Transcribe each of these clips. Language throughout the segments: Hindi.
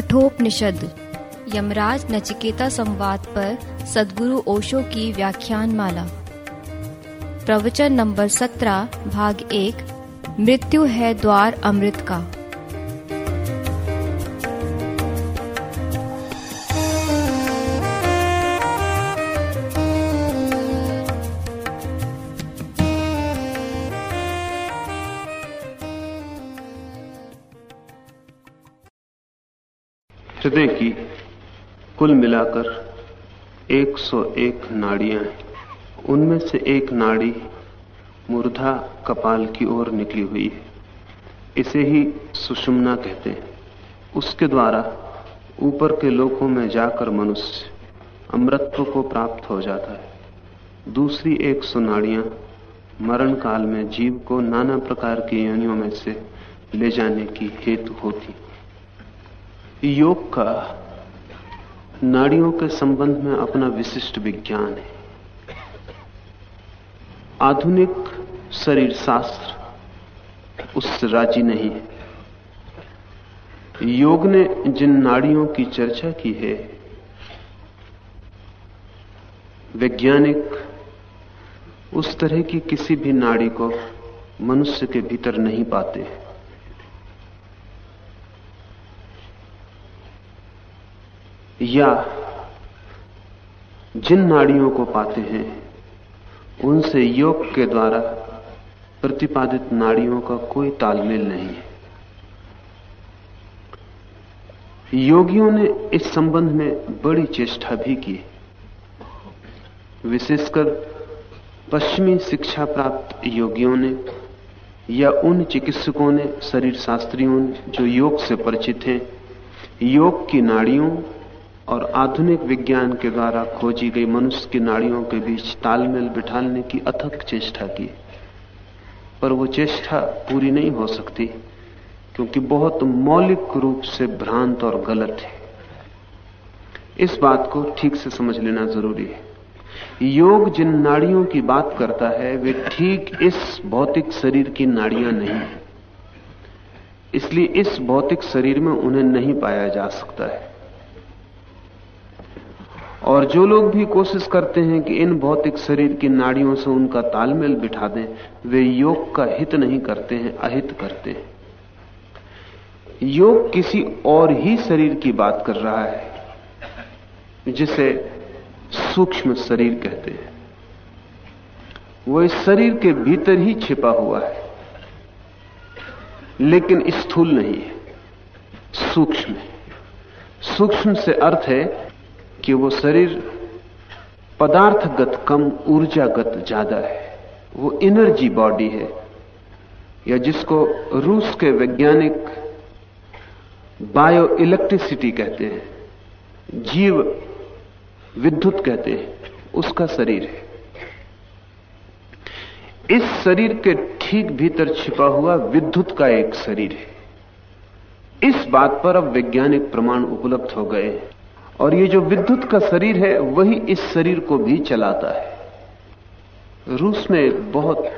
कठोपनिषद यमराज नचिकेता संवाद पर सदगुरु ओशो की व्याख्यान माला प्रवचन नंबर सत्रह, भाग एक, मृत्यु है द्वार अमृत का। हृदय की कुल मिलाकर 101 नाड़ियाँ हैं। उनमें से एक नाड़ी मूर्धा कपाल की ओर निकली हुई है। इसे ही सुषुम्ना कहते हैं। उसके द्वारा ऊपर के लोकों में जाकर मनुष्य अमृतत्व को प्राप्त हो जाता है। दूसरी एक सौ नाड़ियाँ मरण काल में जीव को नाना प्रकार की योनियों में से ले जाने की हेतु होती योग का नाड़ियों के संबंध में अपना विशिष्ट विज्ञान है। आधुनिक शरीर शास्त्र उससे राज़ी नहीं है। योग ने जिन नाड़ियों की चर्चा की है, वैज्ञानिक उस तरह की किसी भी नाड़ी को मनुष्य के भीतर नहीं पाते। हैं या जिन नाड़ियों को पाते हैं, उनसे योग के द्वारा प्रतिपादित नाड़ियों का कोई तालमेल नहीं है। योगियों ने इस संबंध में बड़ी चेष्टा भी की विशेषकर पश्चिमी शिक्षा प्राप्त योगियों ने या उन चिकित्सकों ने शरीर शास्त्रियों जो योग से परिचित हैं, योग की नाड़ियों और आधुनिक विज्ञान के द्वारा खोजी गई मनुष्य की नाड़ियों के बीच तालमेल बिठाने की अथक चेष्टा की। पर वो चेष्टा पूरी नहीं हो सकती, क्योंकि बहुत मौलिक रूप से भ्रांत और गलत है। इस बात को ठीक से समझ लेना ज़रूरी है। योग जिन नाड़ियों की बात करता है, वे ठीक इस भौतिक शरीर की नाड़ियाँ नहीं है। इसलिए इस भौतिक शरीर में उन्हें नहीं पाया जा सकता है। और जो लोग भी कोशिश करते हैं कि इन भौतिक शरीर की नाड़ियों से उनका तालमेल बिठा दें, वे योग का हित नहीं करते हैं, अहित करते हैं। योग किसी और ही शरीर की बात कर रहा है, जिसे सूक्ष्म शरीर कहते हैं। वो इस शरीर के भीतर ही छिपा हुआ है, लेकिन स्थूल नहीं है, सूक्ष्म सूक्ष्म से अर्थ है कि वो शरीर पदार्थगत कम, ऊर्जागत ज़्यादा है। वो एनर्जी बॉडी है, या जिसको रूस के वैज्ञानिक बायो इलेक्ट्रिसिटी कहते हैं, जीव विद्युत कहते हैं, उसका शरीर है। इस शरीर के ठीक भीतर छिपा हुआ विद्युत का एक शरीर है। इस बात पर अब वैज्ञानिक प्रमाण उपलब्ध हो गए और ये जो विद्युत का शरीर है, वही इस शरीर को भी चलाता है। रूस में एक बहुत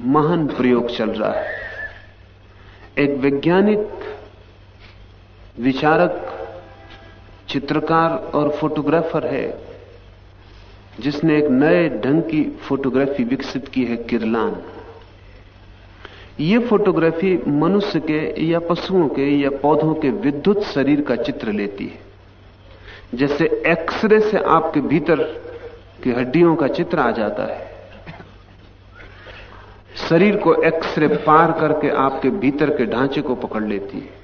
महान प्रयोग चल रहा है। एक वैज्ञानिक, विचारक, चित्रकार और फोटोग्राफर है, जिसने एक नए ढंग की फोटोग्राफी विकसित की है, किरलान। ये फोटोग्राफी मनुष्य के या पशुओं के या पौधों के विद्युत शरीर का चित्र लेती है। जैसे एक्सरे से आपके भीतर की हड्डियों का चित्र आ जाता है। शरीर को एक्सरे पार करके आपके भीतर के ढांचे को पकड़ लेती है।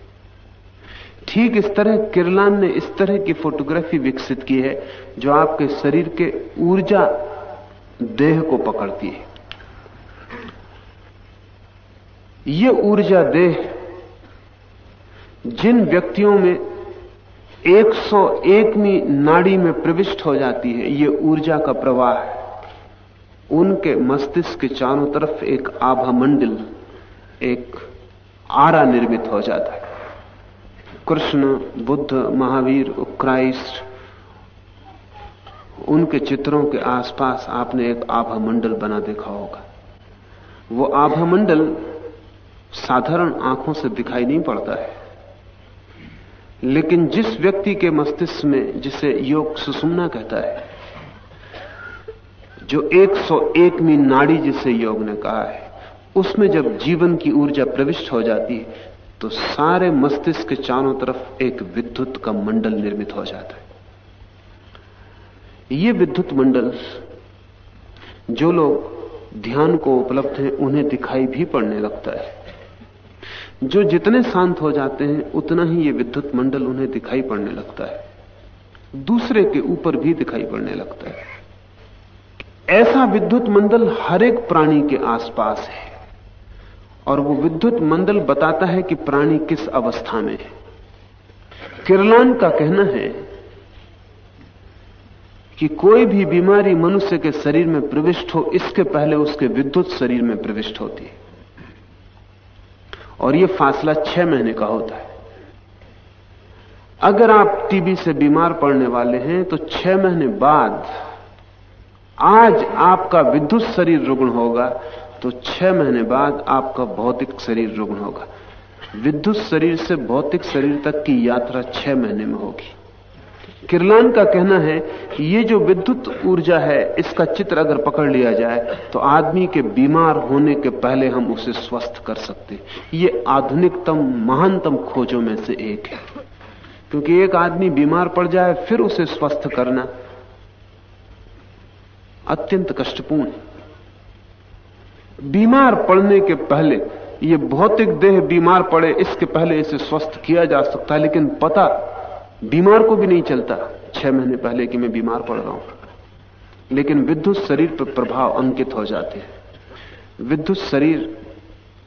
ठीक इस तरह किरलान ने इस तरह की फोटोग्राफी विकसित की है, जो आपके शरीर के ऊर्जा देह को पकड़ती है। ये ऊर्जा देह जिन व्यक्तियों में 101वीं नाड़ी में प्रविष्ट हो जाती है। ये ऊर्जा का प्रवाह है। उनके मस्तिष्क के चारों तरफ़ एक आभा मंडल एक आरा निर्मित हो जाता है। कृष्ण, बुद्ध, महावीर, क्राइस्ट, उनके चित्रों के आसपास आपने एक आभा मंडल बना देखा होगा। वो आभा मंडल साधारण आँखों से दिखाई नहीं पड़ता है। लेकिन जिस व्यक्ति के मस्तिष्क में जिसे योग सुसुमना कहता है, जो 101वीं नाड़ी जिसे योग ने कहा है, उसमें जब जीवन की ऊर्जा प्रविष्ट हो जाती है तो सारे मस्तिष्क के चारों तरफ़ एक विद्युत का मंडल निर्मित हो जाता है। ये विद्युत मंडल, जो लोग ध्यान को उपलब्ध हैं, उन्हें दिखाई भी पड़ने लगता है। जो जितने शांत हो जाते हैं, उतना ही ये विद्युत मंडल उन्हें दिखाई पड़ने लगता है। दूसरे के ऊपर भी दिखाई पड़ने लगता है। ऐसा विद्युत मंडल हर एक प्राणी के आसपास है। और वो विद्युत मंडल बताता है कि प्राणी किस अवस्था में है। किरलान का कहना है कि कोई भी बीमारी मनुष्य के शरीर में प्रविष्ट हो, इसके पहले उसके विद्युत शरीर में प्रविष्ट होती है। और यह फासला छह महीने का होता है। अगर आप टीबी से बीमार पड़ने वाले हैं तो छह महीने बाद आज आपका विद्युत शरीर रुग्ण होगा तो छह महीने बाद आपका भौतिक शरीर रुग्ण होगा। विद्युत शरीर से भौतिक शरीर तक की यात्रा छह महीने में होगी। किरलान का कहना है कि ये जो विद्युत ऊर्जा है, इसका चित्र अगर पकड़ लिया जाए तो आदमी के बीमार होने के पहले हम उसे स्वस्थ कर सकते ये आधुनिकतम, महानतम खोजों में से एक है। क्योंकि एक आदमी बीमार पड़ जाए, फिर उसे स्वस्थ करना अत्यंत कष्टपूर्ण बीमार पड़ने के पहले, ये भौतिक देह बीमार पड़े, इसके पहले इसे स्वस्थ किया जा सकता है, लेकिन पता बीमार को भी नहीं चलता। छह महीने पहले कि मैं बीमार पड़ रहा हूँ। लेकिन विद्युत शरीर पर प्रभाव अंकित हो जाते हैं। विद्युत शरीर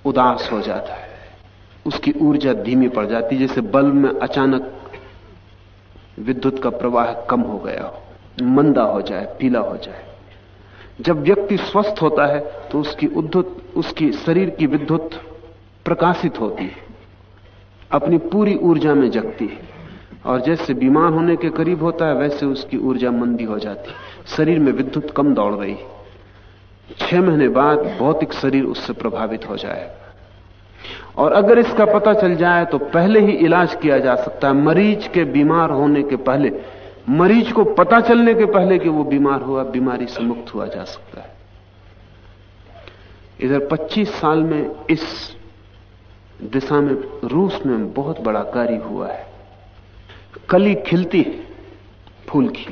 उदास हो जाता है। उसकी ऊर्जा धीमी पड़ जाती जैसे बल्ब में अचानक विद्युत का प्रवाह कम हो गया हो, मंदा हो जाए, पीला हो जाए। जब व्यक्ति स्वस्थ होता है तो उसकी उद्धुत, उसकी शरीर की विद्युत प्रकाशित होती है। अपनी पूरी ऊर्जा में जगती है। और जैसे बीमार होने के करीब होता है, वैसे उसकी ऊर्जा मंदी हो जाती शरीर में विद्युत कम दौड़ रही छह महीने बाद भौतिक शरीर उससे प्रभावित हो जाएगा। और अगर इसका पता चल जाए तो पहले ही इलाज किया जा सकता है। मरीज़ के बीमार होने के पहले, मरीज़ को पता चलने के पहले कि वो बीमार हुआ, बीमारी से मुक्त हुआ जा सकता है। इधर 25 साल में इस दिशा में, रूस में बहुत बड़ा कार्य हुआ है। कली खिलती है, फूल की।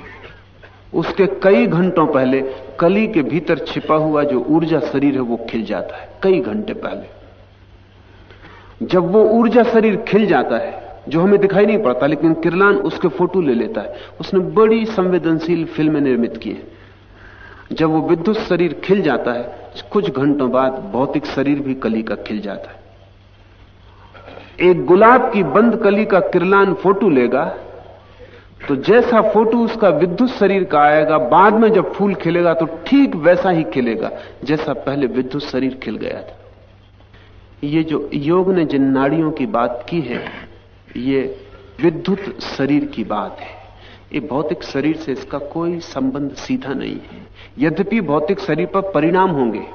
उसके कई घंटों पहले कली के भीतर छिपा हुआ जो ऊर्जा शरीर है, वो खिल जाता है, कई घंटे पहले। जब वो ऊर्जा शरीर खिल जाता है, जो हमें दिखाई नहीं पड़ता, लेकिन किरलान उसके फ़ोटो ले लेता है, उसने बड़ी संवेदनशील फ़िल्में निर्मित की है। जब वो विद्युत शरीर खिल जाता है, कुछ घंटों बाद भौतिक शरीर भी कली का खिल जाता है। एक गुलाब की बंद कली का किरलान फ़ोटो लेगा तो जैसा फ़ोटो उसका विद्युत शरीर का आएगा, बाद में जब फूल खिलेगा तो ठीक वैसा ही खिलेगा, जैसा पहले विद्युत शरीर खिल गया था। ये जो योग ने जिन नाड़ियों की बात की है, ये विद्युत शरीर की बात है। ये भौतिक शरीर से इसका कोई संबंध सीधा नहीं है। यद्यपि भौतिक शरीर पर परिणाम होंगे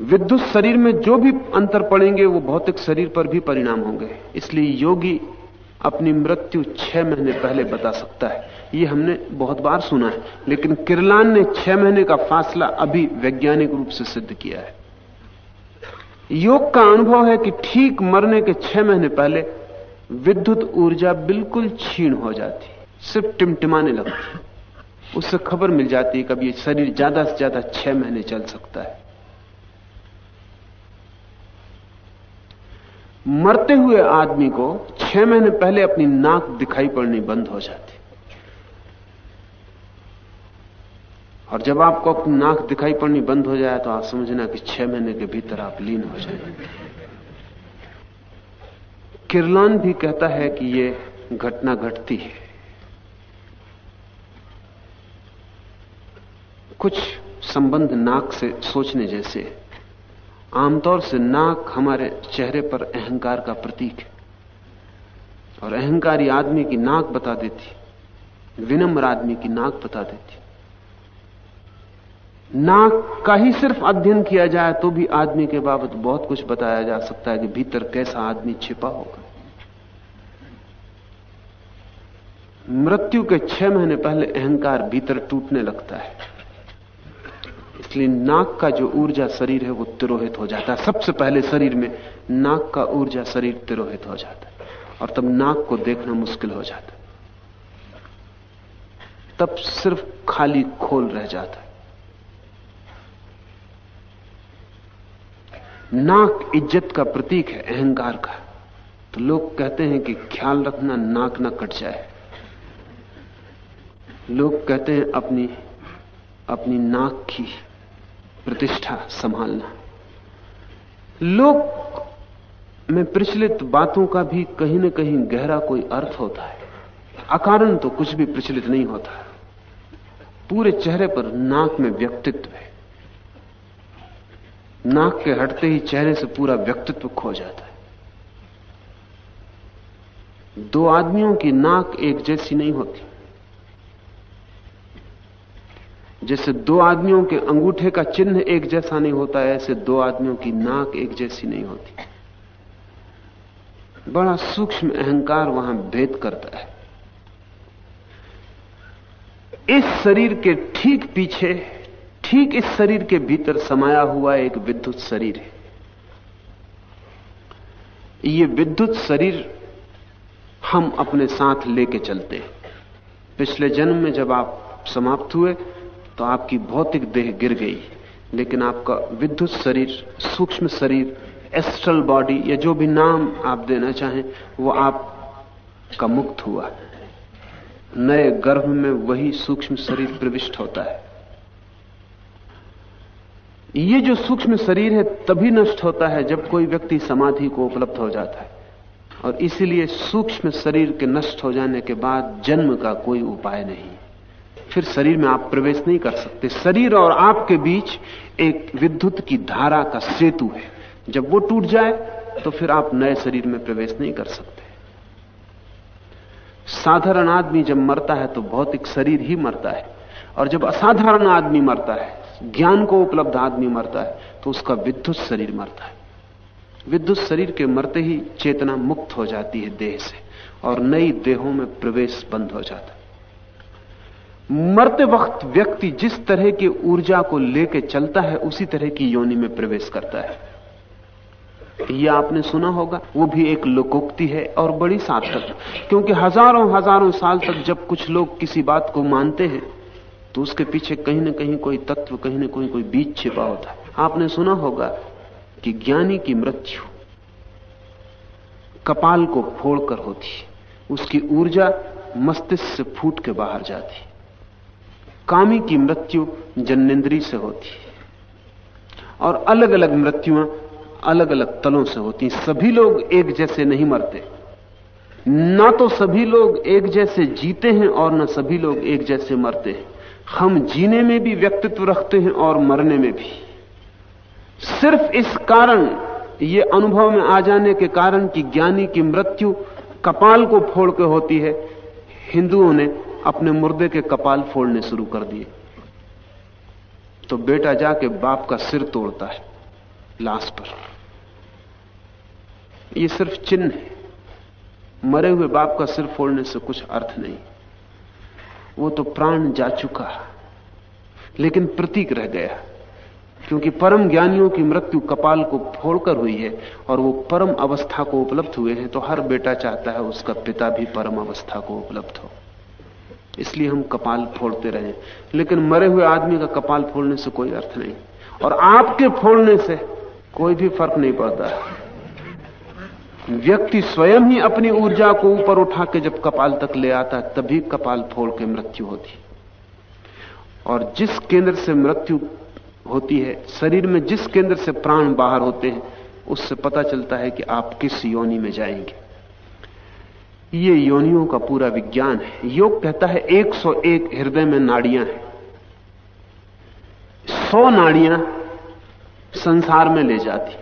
विद्युत शरीर में जो भी अंतर पड़ेंगे, वो भौतिक शरीर पर भी परिणाम होंगे। इसलिए योगी अपनी मृत्यु छह महीने पहले बता सकता है। ये हमने बहुत बार सुना है, लेकिन किरलान ने छह महीने का फासला अभी वैज्ञानिक रूप से सिद्ध किया है। योग का अनुभव है कि ठीक मरने के छह महीने पहले विद्युत ऊर्जा बिल्कुल छीण हो जाती, सिर्फ़ टिमटिमाने लगती। उससे खबर मिल जाती है कभी शरीर ज़्यादा से ज़्यादा छह महीने चल सकता है। मरते हुए आदमी को छह महीने पहले अपनी नाक दिखाई पड़नी बंद हो जाती। और जब आपको अपनी नाक दिखाई पड़नी बंद हो जाए तो आप समझना कि छह महीने के भीतर आप लीन हो जाएँगे। किरलान भी कहता है कि यह घटना घटती है। कुछ संबंध नाक से सोचने जैसे है आमतौर से नाक हमारे चेहरे पर अहंकार का प्रतीक है। और अहंकारी आदमी की नाक बता देती, विनम्र आदमी की नाक बता देती। नाक का ही सिर्फ़ अध्ययन किया जाए तो भी आदमी के बाबत बहुत कुछ बताया जा सकता है कि भीतर कैसा आदमी छिपा होगा। मृत्यु के छह महीने पहले अहंकार भीतर टूटने लगता है। इसलिए नाक का जो ऊर्जा शरीर है वो तिरोहित हो जाता है। सबसे पहले शरीर में नाक का ऊर्जा शरीर तिरोहित हो जाता है और तब नाक को देखना मुश्किल हो जाता है। तब सिर्फ़ खाली खोल रह जाता है। नाक इज़्ज़त का प्रतीक है, अहंकार का। तो लोग कहते हैं कि ख्याल रखना नाक ना कट जाए। लोग कहते हैं अपनी अपनी नाक की प्रतिष्ठा संभालना। लोक में प्रचलित बातों का भी कहीं ना कहीं गहरा कोई अर्थ होता है। अकारण तो कुछ भी प्रचलित नहीं होता। पूरे चेहरे पर नाक में व्यक्तित्व है। नाक के हटते ही चेहरे से पूरा व्यक्तित्व खो जाता है। दो आदमियों की नाक एक जैसी नहीं होती। जैसे दो आदमियों के अंगूठे का चिन्ह एक जैसा नहीं होता है ऐसे दो आदमियों की नाक एक जैसी नहीं होती। बड़ा सूक्ष्म अहंकार वहाँ भेद करता है। इस शरीर के ठीक पीछे, ठीक इस शरीर के भीतर समाया हुआ एक विद्युत शरीर है। ये विद्युत शरीर हम अपने साथ लेके चलते हैं। पिछले जन्म में जब आप समाप्त हुए तो आपकी भौतिक देह गिर गई, लेकिन आपका विद्युत शरीर, सूक्ष्म शरीर एस्ट्रल बॉडी या जो भी नाम आप देना चाहें, वो आप का मुक्त हुआ नए गर्भ में वही सूक्ष्म शरीर प्रविष्ट होता है। ये जो सूक्ष्म शरीर है, तभी नष्ट होता है जब कोई व्यक्ति समाधि को उपलब्ध हो जाता है। और इसीलिए सूक्ष्म शरीर के नष्ट हो जाने के बाद जन्म का कोई उपाय नहीं। फिर शरीर में आप प्रवेश नहीं कर सकते। शरीर और आपके बीच एक विद्युत की धारा का सेतु है। जब वो टूट जाए तो फिर आप नए शरीर में प्रवेश नहीं कर सकते। साधारण आदमी जब मरता है तो भौतिक शरीर ही मरता है। और जब असाधारण आदमी मरता है, ज्ञान को उपलब्ध आदमी मरता है तो उसका विद्युत शरीर मरता है। विद्युत शरीर के मरते ही चेतना मुक्त हो जाती है देह से, और नई देहों में प्रवेश बंद हो जाता है। मरते वक्त व्यक्ति जिस तरह की ऊर्जा को लेकर चलता है, उसी तरह की योनि में प्रवेश करता है। यह आपने सुना होगा, वो भी एक लोकोक्ति है और बड़ी सार्थक। क्योंकि हज़ारों हज़ारों साल तक जब कुछ लोग किसी बात को मानते हैं तो उसके पीछे कहीं ना कहीं कोई तत्व, कहीं ना कहीं कोई बीज छिपा होता है। आपने सुना होगा कि ज्ञानी की मृत्यु कपाल को फोड़कर होती है। उसकी ऊर्जा मस्तिष्क से फूट के बाहर जाती कामी की मृत्यु जन्नेन्द्री से होती है। और अलग अलग मृत्युआं अलग अलग तलों से होती सभी लोग एक जैसे नहीं मरते। ना तो सभी लोग एक जैसे जीते हैं और ना सभी लोग एक जैसे मरते हैं। हम जीने में भी व्यक्तित्व रखते हैं और मरने में भी। सिर्फ़ इस कारण, ये अनुभव में आ जाने के कारण कि ज्ञानी की मृत्यु कपाल को फोड़ के होती है। हिंदुओं ने अपने मुर्दे के कपाल फोड़ने शुरू कर दिए। तो बेटा जाके बाप का सिर तोड़ता है, लाश पर। यह सिर्फ़ चिन्ह है। मरे हुए बाप का सिर फोड़ने से कुछ अर्थ नहीं। वो तो प्राण जा चुका है लेकिन प्रतीक रह गया, क्योंकि परम ज्ञानियों की मृत्यु कपाल को फोड़कर हुई है और वो परम अवस्था को उपलब्ध हुए हैं तो हर बेटा चाहता है उसका पिता भी परम अवस्था को उपलब्ध हो। इसलिए हम कपाल फोड़ते रहे। लेकिन मरे हुए आदमी का कपाल फोड़ने से कोई अर्थ नहीं। और आपके फोड़ने से कोई भी फ़र्क नहीं पड़ता। व्यक्ति स्वयं ही अपनी ऊर्जा को ऊपर उठा के जब कपाल तक ले आता है तभी कपाल फोड़ के मृत्यु होती। और जिस केंद्र से मृत्यु होती है, शरीर में जिस केंद्र से प्राण बाहर होते हैं, उससे पता चलता है कि आप किस योनि में जाएँगे। ये योनियों का पूरा विज्ञान है। योग कहता है 101 हृदय में नाड़ियाँ हैं। 100 नाड़ियाँ संसार में ले जाती।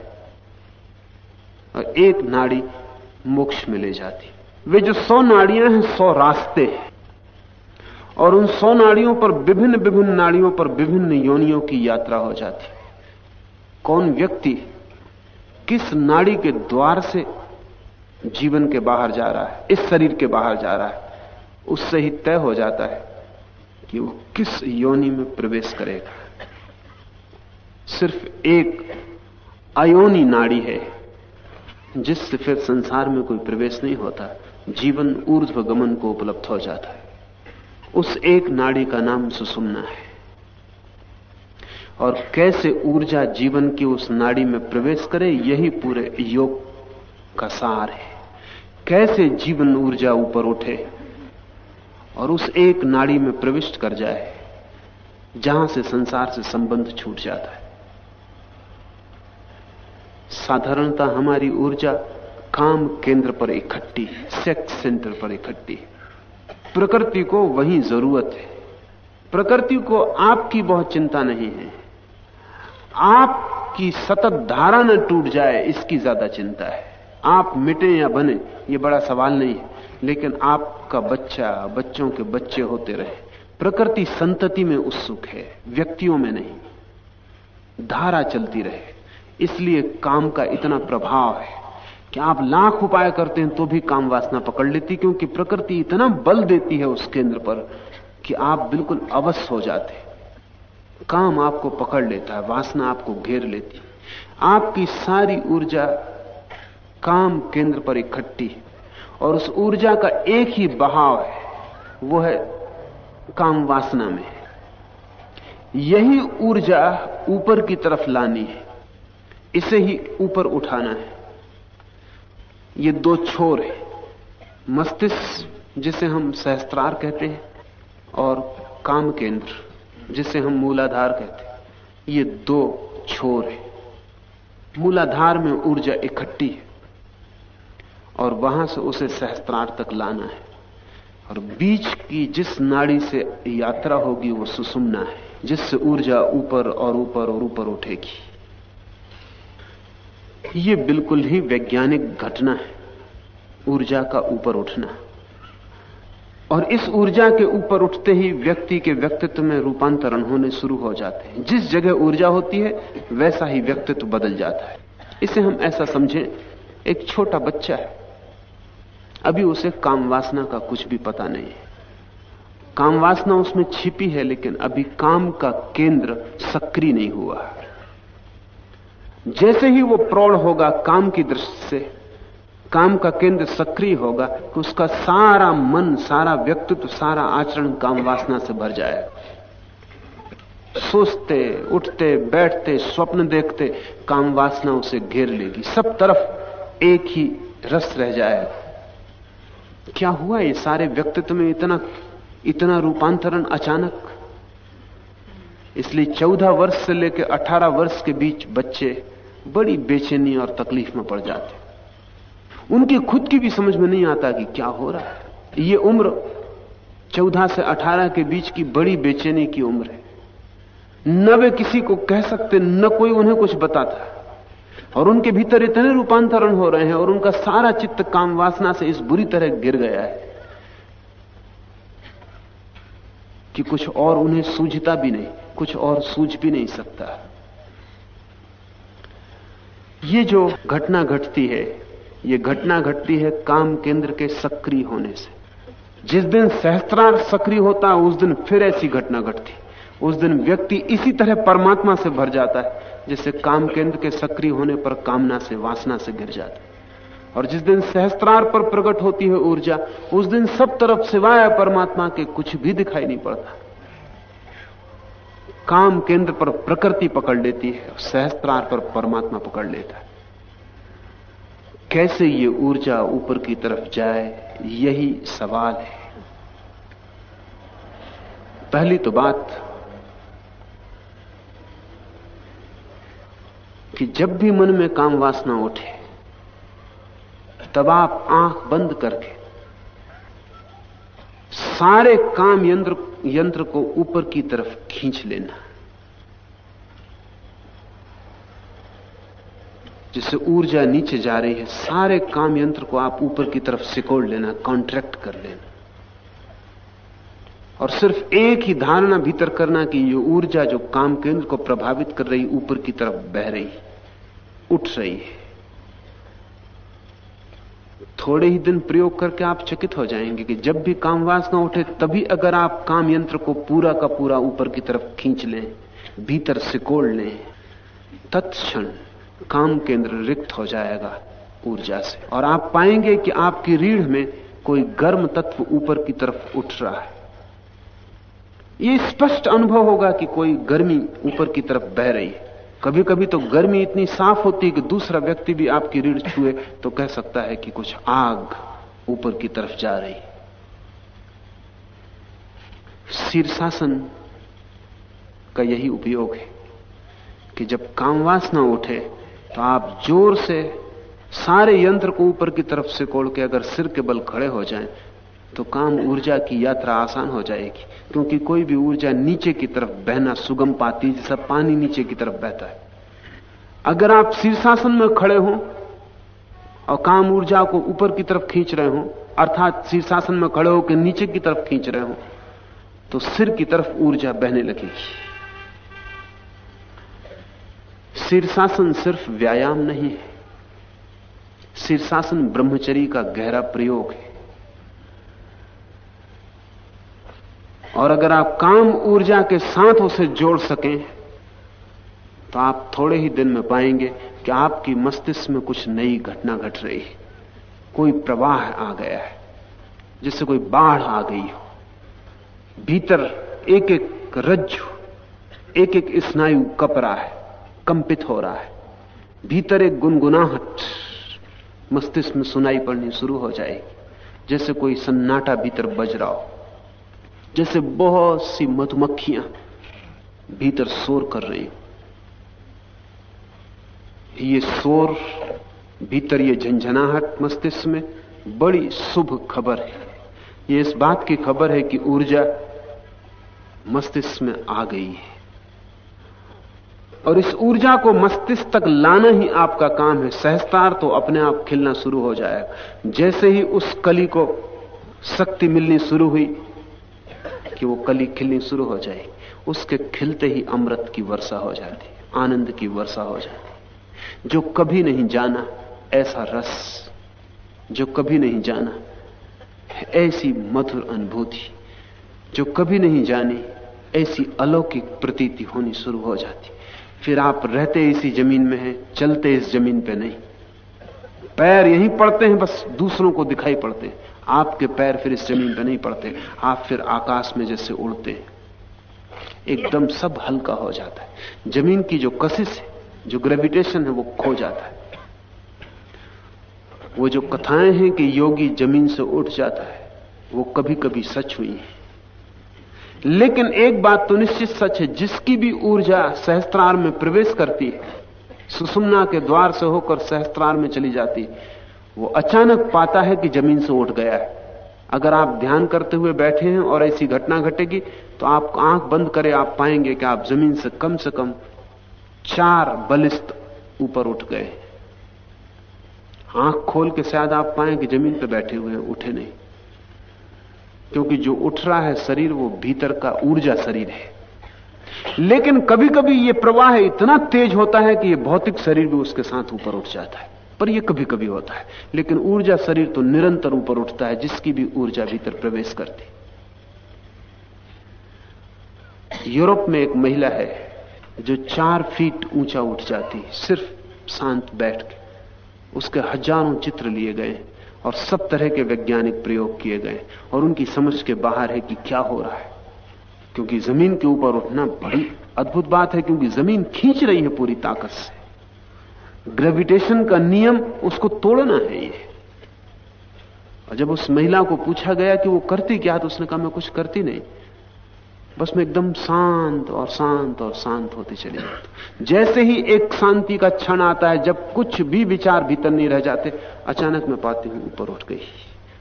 और एक नाड़ी मोक्ष में ले जाती। वे जो 100 नाड़ियाँ हैं 100 रास्ते हैं। और उन 100 नाड़ियों पर विभिन्न विभिन्न नाड़ियों पर विभिन्न योनियों की यात्रा हो जाती। कौन व्यक्ति किस नाड़ी के द्वार से जीवन के बाहर जा रहा है, इस शरीर के बाहर जा रहा है, उससे ही तय हो जाता है कि वो किस योनि में प्रवेश करेगा। सिर्फ़ एक अयोनी नाड़ी है, जिससे फिर संसार में कोई प्रवेश नहीं होता, जीवन ऊर्ध्व गमन को उपलब्ध हो जाता है। उस एक नाड़ी का नाम सुसुमना है। और कैसे ऊर्जा जीवन की उस नाड़ी में प्रवेश करे, यही पूरे योग का सार है। कैसे जीवन ऊर्जा ऊपर उठे और उस एक नाड़ी में प्रविष्ट कर जाए, जहाँ से संसार से संबंध छूट जाता है। साधारणता हमारी ऊर्जा काम केंद्र पर इकट्ठी सेक्स सेंटर पर इकट्ठी प्रकृति को वही ज़रूरत है। प्रकृति को आपकी बहुत चिंता नहीं है। आपकी सतत धारा न टूट जाए, इसकी ज़्यादा चिंता है। आप मिटे या बने, ये बड़ा सवाल नहीं है। लेकिन आपका बच्चा, बच्चों के बच्चे होते रहे। प्रकृति संतति में उत्सुक है, व्यक्तियों में नहीं। धारा चलती रहे। इसलिए काम का इतना प्रभाव है कि आप लाख उपाय करते हैं तो भी काम वासना पकड़ लेती, क्योंकि प्रकृति इतना बल देती है उस केंद्र पर कि आप बिल्कुल अवश्य हो जाते। काम आपको पकड़ लेता है, वासना आपको घेर लेती। आपकी सारी ऊर्जा काम केंद्र पर इकट्ठी और उस ऊर्जा का एक ही बहाव है, वो है काम वासना में यही ऊर्जा ऊपर की तरफ़ लानी है, इसे ही ऊपर उठाना है। ये दो छोर है, मस्तिष्क जिसे हम सहस्त्रार कहते हैं और काम केंद्र जिसे हम मूलाधार कहते हैं। ये दो छोर है। मूलाधार में ऊर्जा इकट्ठी है। और वहाँ से उसे सहस्त्रार तक लाना है। और बीच की जिस नाड़ी से यात्रा होगी, वो सुसुमना है, जिससे ऊर्जा ऊपर और ऊपर और ऊपर उठेगी। ये बिल्कुल ही वैज्ञानिक घटना है, ऊर्जा का ऊपर उठना। और इस ऊर्जा के ऊपर उठते ही व्यक्ति के व्यक्तित्व में रूपांतरण होने शुरू हो जाते हैं। जिस जगह ऊर्जा होती है, वैसा ही व्यक्तित्व बदल जाता है। इसे हम ऐसा समझें, एक छोटा बच्चा है। अभी उसे काम वासना का कुछ भी पता नहीं काम वासना उसमें छिपी है, लेकिन अभी काम का केंद्र सक्रिय नहीं हुआ जैसे ही वो प्रौढ़ होगा काम की दृष्टि से, काम का केंद्र सक्रिय होगा तो उसका सारा मन, सारा व्यक्तित्व, सारा आचरण काम वासना से भर जाएगा। सोचते, उठते, बैठते, स्वप्न देखते, काम वासना उसे घेर लेगी। सब तरफ़ एक ही रस रह जाएगा। क्या हुआ ये सारे व्यक्तित्व में इतना इतना रूपांतरण अचानक? इसलिए चौदह वर्ष से लेकर अठारह वर्ष के बीच बच्चे बड़ी बेचैनी और तकलीफ़ में पड़ जाते उनकी खुद की भी समझ में नहीं आता कि क्या हो रहा है। ये उम्र चौदह से अठारह के बीच की बड़ी बेचैनी की उम्र है। न वे किसी को कह सकते, न कोई उन्हें कुछ बताता। और उनके भीतर इतने रूपांतरण हो रहे हैं और उनका सारा चित्त काम वासना से इस बुरी तरह गिर गया है कि कुछ और उन्हें सूझता भी नहीं, कुछ और सूझ भी नहीं सकता। ये जो घटना घटती है, ये घटना घटती है काम केंद्र के सक्रिय होने से। जिस दिन सहस्त्रार सक्रिय होता है उस दिन फिर ऐसी घटना घटती। उस दिन व्यक्ति इसी तरह परमात्मा से भर जाता है। जैसे काम केंद्र के सक्रिय होने पर कामना से, वासना से गिर जाता। और जिस दिन सहस्त्रार पर प्रकट होती है ऊर्जा, उस दिन सब तरफ़ सिवाय परमात्मा के कुछ भी दिखाई नहीं पड़ता। काम केंद्र पर प्रकृति पकड़ लेती है सहस्त्रार पर परमात्मा पकड़ लेता है। कैसे ये ऊर्जा ऊपर की तरफ़ जाए, यही सवाल है। पहली तो बात कि जब भी मन में काम वासना उठे, तब आप आँख बंद करके सारे काम यंत्र यंत्र को ऊपर की तरफ़ खींच लेना। जिससे ऊर्जा नीचे जा रही है, सारे काम यंत्र को आप ऊपर की तरफ़ सिकोड़ लेना कॉन्ट्रैक्ट कर लेना। और सिर्फ़ एक ही धारणा भीतर करना कि ये ऊर्जा जो काम केंद्र को प्रभावित कर रही, ऊपर की तरफ़ बह रही। उठ रही है। थोड़े ही दिन प्रयोग करके आप चकित हो जाएँगे कि जब भी काम वासना उठे, तभी अगर आप काम यंत्र को पूरा का पूरा ऊपर की तरफ़ खींच लें, भीतर सिकोड़ लें, तत्क्षण काम केंद्र रिक्त हो जाएगा ऊर्जा से। और आप पाएँगे कि आपकी रीढ़ में कोई गर्म तत्व ऊपर की तरफ़ उठ रहा है। यह स्पष्ट अनुभव होगा कि कोई गर्मी ऊपर की तरफ़ बह रही है। कभी कभी तो गर्मी इतनी साफ़ होती है कि दूसरा व्यक्ति भी आपकी रीढ़ छुए तो कह सकता है कि कुछ आग ऊपर की तरफ़ जा रही। शीर्षासन का यही उपयोग है कि जब कामवासना उठे तो आप ज़ोर से सारे यंत्र को ऊपर की तरफ़ से कोड़ के अगर सिर के बल खड़े हो जाएँ तो काम ऊर्जा की यात्रा आसान हो जाएगी, क्योंकि कोई भी ऊर्जा नीचे की तरफ़ बहना सुगम पाती जैसा पानी नीचे की तरफ़ बहता है। अगर आप शीर्षासन में खड़े हो और काम ऊर्जा को ऊपर की तरफ़ खींच रहे हो, अर्थात शीर्षासन में खड़े होकर नीचे की तरफ़ खींच रहे हो तो सिर की तरफ़ ऊर्जा बहने लगेगी। शीर्षासन सिर्फ़ व्यायाम नहीं है, शीर्षासन ब्रह्मचरी का गहरा प्रयोग है। और अगर आप काम ऊर्जा के साथ उसे जोड़ सकें तो आप थोड़े ही दिन में पाएँगे कि आपकी मस्तिष्क में कुछ नई घटना घट गट रही है। कोई प्रवाह आ गया है जिससे कोई बाढ़ आ गई हो। भीतर एक एक रज्जु एक एक स्नायु कप रहा है, कंपित हो रहा है। भीतर एक गुनगुनाहट मस्तिष्क में सुनाई पड़नी शुरू हो जाएगी, जैसे कोई सन्नाटा भीतर बज रहा हो। जैसे बहुत सी मधुमक्खियाँ भीतर शोर कर रही ये शोर भीतर ये झंझनाहट मस्तिष्क में बड़ी शुभ खबर है। ये इस बात की खबर है कि ऊर्जा मस्तिष्क में आ गई है। और इस ऊर्जा को मस्तिष्क तक लाना ही आपका काम है। सहस्तार तो अपने आप खिलना शुरू हो जाएगा। जैसे ही उस कली को शक्ति मिलनी शुरू हुई कि वो कली खिलनी शुरू हो जाए। उसके खिलते ही अमृत की वर्षा हो जाती आनंद की वर्षा हो जाती जो कभी नहीं जाना, ऐसा रस, जो कभी नहीं जाना, ऐसी मधुर अनुभूति, जो कभी नहीं जानी, ऐसी अलौकिक प्रतीति होनी शुरू हो जाती। फिर आप रहते इसी ज़मीन में हैं, चलते इस ज़मीन पे नहीं। पैर यहीं पड़ते हैं, बस दूसरों को दिखाई पड़ते हैं। आपके पैर फिर इस ज़मीन पर नहीं पड़ते, आप फिर आकाश में जैसे उड़ते हैं। एकदम सब हल्का हो जाता है। ज़मीन की जो कशिश है, जो ग्रेविटेशन है, वो खो जाता है। वो जो कथाएँ हैं कि योगी ज़मीन से उठ जाता है, वो कभी कभी सच हुई है। लेकिन एक बात तो निश्चित सच है, जिसकी भी ऊर्जा सहस्त्रार में प्रवेश करती है, सुषुम्ना के द्वार से होकर सहस्त्रार में चली जाती है वो अचानक पाता है कि ज़मीन से उठ गया है। अगर आप ध्यान करते हुए बैठे हैं और ऐसी घटना घटेगी तो आप आँख बंद करें, आप पाएँगे कि आप ज़मीन से कम से कम चार बलिस्त ऊपर उठ गए आँख खोल के शायद आप पाए कि ज़मीन पर बैठे हुए हैं, उठे नहीं। क्योंकि जो उठ रहा है शरीर, वो भीतर का ऊर्जा शरीर है। लेकिन कभी कभी ये प्रवाह इतना तेज होता है कि ये भौतिक शरीर भी उसके साथ ऊपर उठ जाता है। पर यह कभी कभी होता है। लेकिन ऊर्जा शरीर तो निरंतर ऊपर उठता है, जिसकी भी ऊर्जा भीतर प्रवेश करती। यूरोप में एक महिला है, जो चार फीट ऊँचा उठ जाती, सिर्फ़ शांत बैठ के। उसके हज़ारों चित्र लिए गए और सब तरह के वैज्ञानिक प्रयोग किए गए और उनकी समझ के बाहर है कि क्या हो रहा है। क्योंकि ज़मीन के ऊपर उठना बड़ी अद्भुत बात है, क्योंकि ज़मीन खींच रही है पूरी ताकत से। ग्रेविटेशन का नियम उसको तोड़ना है ये। और जब उस महिला को पूछा गया कि वो करती क्या तो उसने कहा, मैं कुछ करती नहीं। बस मैं एकदम शांत और शांत और शांत होती चली जाती। जैसे ही एक शांति का क्षण आता है, जब कुछ भी विचार भीतर नहीं रह जाते, अचानक मैं पाती हूँ, ऊपर उठ गई।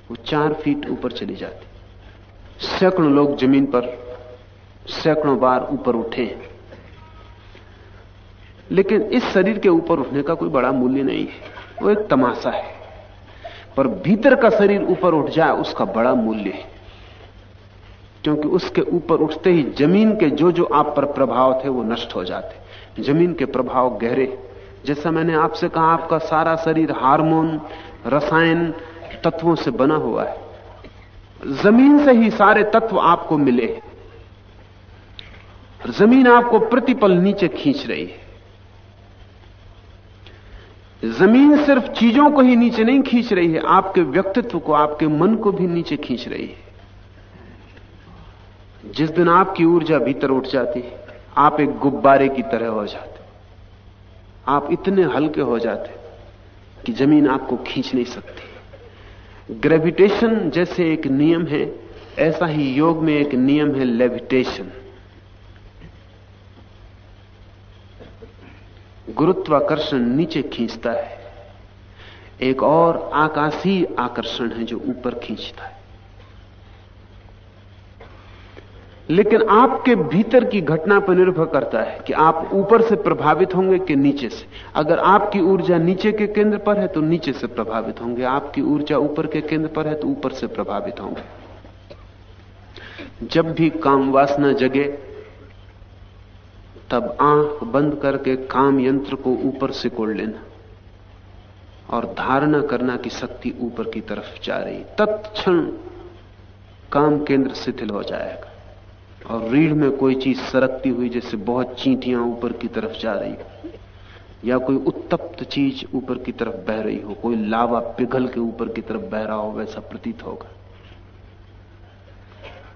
वो चार फीट ऊपर चली जाती। सैकड़ों लोग ज़मीन पर, सैकड़ों बार ऊपर उठे। हैं लेकिन इस शरीर के ऊपर उठने का कोई बड़ा मूल्य नहीं है। वो एक तमाशा है। पर भीतर का शरीर ऊपर उठ जाए, उसका बड़ा मूल्य है। क्योंकि उसके ऊपर उठते ही ज़मीन के जो जो आप पर प्रभाव थे, वो नष्ट हो जाते। ज़मीन के प्रभाव गहरे। जैसा मैंने आपसे कहा, आपका सारा शरीर हार्मोन, रसायन तत्वों से बना हुआ है। ज़मीन से ही सारे तत्व आपको मिले ज़मीन आपको प्रतिपल नीचे खींच रही है। ज़मीन सिर्फ़ चीज़ों को ही नीचे नहीं खींच रही है, आपके व्यक्तित्व को, आपके मन को भी नीचे खींच रही है। जिस दिन आपकी ऊर्जा भीतर उठ जाती है, आप एक गुब्बारे की तरह हो जाते आप इतने हल्के हो जाते कि ज़मीन आपको खींच नहीं सकती। ग्रेविटेशन जैसे एक नियम है, ऐसा ही योग में एक नियम है लेविटेशन। गुरुत्वाकर्षण नीचे खींचता है। एक और आकाशीय आकर्षण है जो ऊपर खींचता है। लेकिन आपके भीतर की घटना पर निर्भर करता है कि आप ऊपर से प्रभावित होंगे कि नीचे से। अगर आपकी ऊर्जा नीचे के केंद्र पर है तो नीचे से प्रभावित होंगे। आपकी ऊर्जा ऊपर के केंद्र पर है तो ऊपर से प्रभावित होंगे। जब भी काम वासना जगे तब आँख बंद करके काम यंत्र को ऊपर से कोड़ लेना और धारणा करना की शक्ति ऊपर की तरफ़ जा रही। तत्क्षण काम केंद्र शिथिल हो जाएगा और रीढ़ में कोई चीज़ सरकती हुई जैसे बहुत चींटियाँ ऊपर की तरफ़ जा रही हो, या कोई उत्तप्त चीज़ ऊपर की तरफ़ बह रही हो, कोई लावा पिघल के ऊपर की तरफ़ बह रहा हो, वैसा प्रतीत होगा।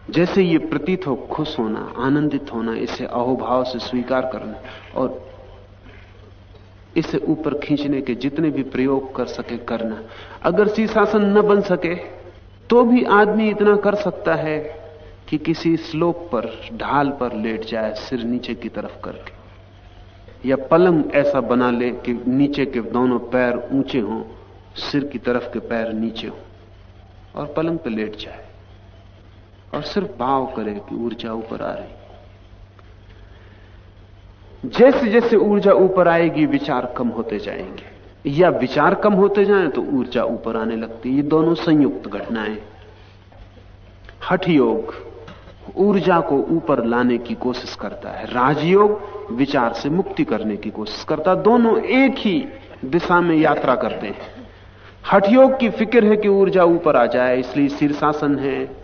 जैसे ये प्रतीत हो, खुश होना, आनंदित होना, इसे अहोभाव से स्वीकार करना और इसे ऊपर खींचने के जितने भी प्रयोग कर सके, करना। अगर शीर्षासन न बन सके तो भी आदमी इतना कर सकता है कि किसी स्लोप पर, ढाल पर लेट जाए, सिर नीचे की तरफ़ करके। या पलंग ऐसा बना ले कि नीचे के दोनों पैर ऊँचे हों, सिर की तरफ़ के पैर नीचे हों और पलंग पर लेट जाए। और सिर्फ़ भाव करे कि ऊर्जा ऊपर आ रही। जैसे जैसे ऊर्जा ऊपर आएगी, विचार कम होते जाएँगे। या विचार कम होते जाए तो ऊर्जा ऊपर आने लगती ये दोनों संयुक्त घटनाएँ। हठ योग ऊर्जा को ऊपर लाने की कोशिश करता है। राजयोग विचार से मुक्ति करने की कोशिश करता है। दोनों एक ही दिशा में यात्रा करते हैं। हठयोग की फ़िक्र है कि ऊर्जा ऊपर आ जाए, इसलिए शीर्षासन है।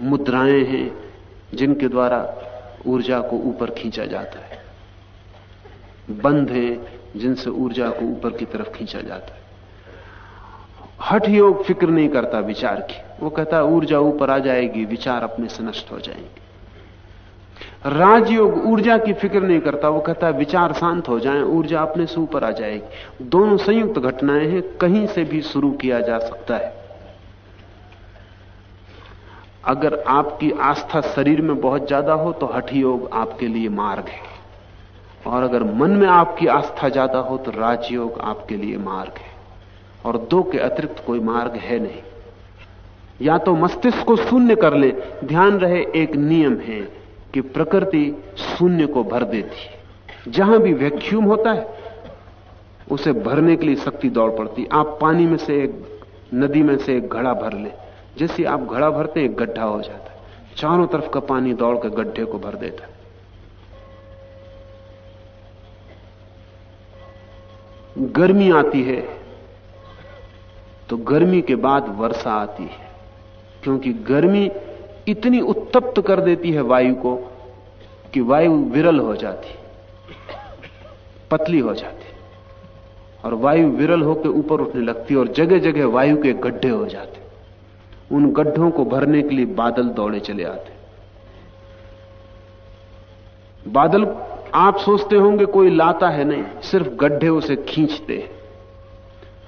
मुद्राएँ हैं जिनके द्वारा ऊर्जा को ऊपर खींचा जाता है। बंध हैं जिनसे ऊर्जा को ऊपर की तरफ़ खींचा जाता है। हठ योग फ़िक्र नहीं करता विचार की। वो कहता है ऊर्जा ऊपर आ जाएगी, विचार अपने से नष्ट हो जाएँगे। राजयोग ऊर्जा की फ़िक्र नहीं करता, वो कहता है विचार शांत हो जाएँ, ऊर्जा अपने से ऊपर आ जाएगी। दोनों संयुक्त घटनाएँ हैं, कहीं से भी शुरू किया जा सकता है। अगर आपकी आस्था शरीर में बहुत ज़्यादा हो तो हठ योग आपके लिए मार्ग है। और अगर मन में आपकी आस्था ज़्यादा हो तो राजयोग आपके लिए मार्ग है। और दो के अतिरिक्त कोई मार्ग है नहीं। या तो मस्तिष्क को शून्य कर ले। ध्यान रहे, एक नियम है कि प्रकृति शून्य को भर देती जहाँ भी वैक्यूम होता है, उसे भरने के लिए शक्ति दौड़ पड़ती। आप पानी में से एक, नदी में से एक घड़ा भर ले। जैसे आप घड़ा भरते एक गड्ढा हो जाता है। चारों तरफ़ का पानी दौड़ कर गड्ढे को भर देता है। गर्मी आती है तो गर्मी के बाद वर्षा आती है, क्योंकि गर्मी इतनी उत्तप्त कर देती है वायु को कि वायु विरल हो जाती पतली हो जाती और वायु विरल होकर ऊपर उठने लगती और जगह जगह वायु के गड्ढे हो जाते उन गड्ढों को भरने के लिए बादल दौड़े चले आते। बादल, आप सोचते होंगे कोई लाता है नहीं, सिर्फ़ गड्ढे उसे खींचते हैं।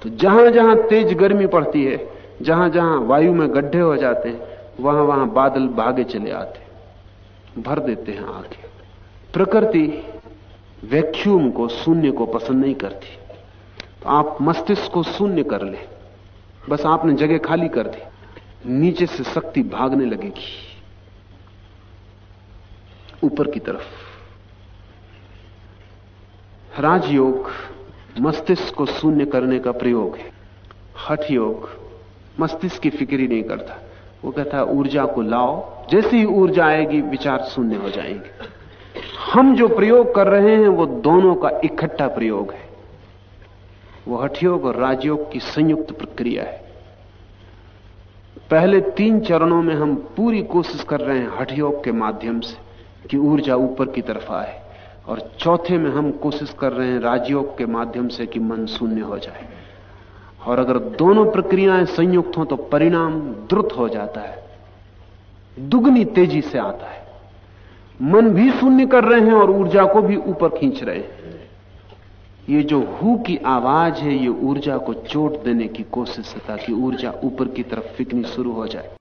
तो जहाँ जहाँ तेज गर्मी पड़ती है जहाँ जहाँ वायु में गड्ढे हो जाते हैं वहाँ वहाँ बादल भागे चले आते भर देते हैं आगे प्रकृति वैक्यूम को, शून्य को पसंद नहीं करती। तो आप मस्तिष्क को शून्य कर ले। बस आपने जगह खाली कर दी। नीचे से शक्ति भागने लगेगी। ऊपर की तरफ़। राजयोग मस्तिष्क को शून्य करने का प्रयोग है। हठ योग मस्तिष्क की फ़िक्र ही नहीं करता। वो कहता है ऊर्जा को लाओ, जैसे ही ऊर्जा आएगी, विचार शून्य हो जाएँगे। हम जो प्रयोग कर रहे हैं, वो दोनों का इकट्ठा प्रयोग है। वो हठयोग और राजयोग की संयुक्त प्रक्रिया है। पहले तीन चरणों में हम पूरी कोशिश कर रहे हैं हठयोग के माध्यम से कि ऊर्जा ऊपर की तरफ़ आए। और चौथे में हम कोशिश कर रहे हैं राजयोग के माध्यम से कि मन शून्य हो जाए। और अगर दोनों प्रक्रियाएँ संयुक्त हों तो परिणाम द्रुत हो जाता है। दुगनी तेज़ी से आता है। मन भी शून्य कर रहे हैं और ऊर्जा को भी ऊपर खींच रहे हैं। ये जो हु की आवाज़ है, ये ऊर्जा को चोट देने की कोशिश है, ताकि ऊर्जा ऊपर की तरफ़ फिकनी शुरू हो जाए।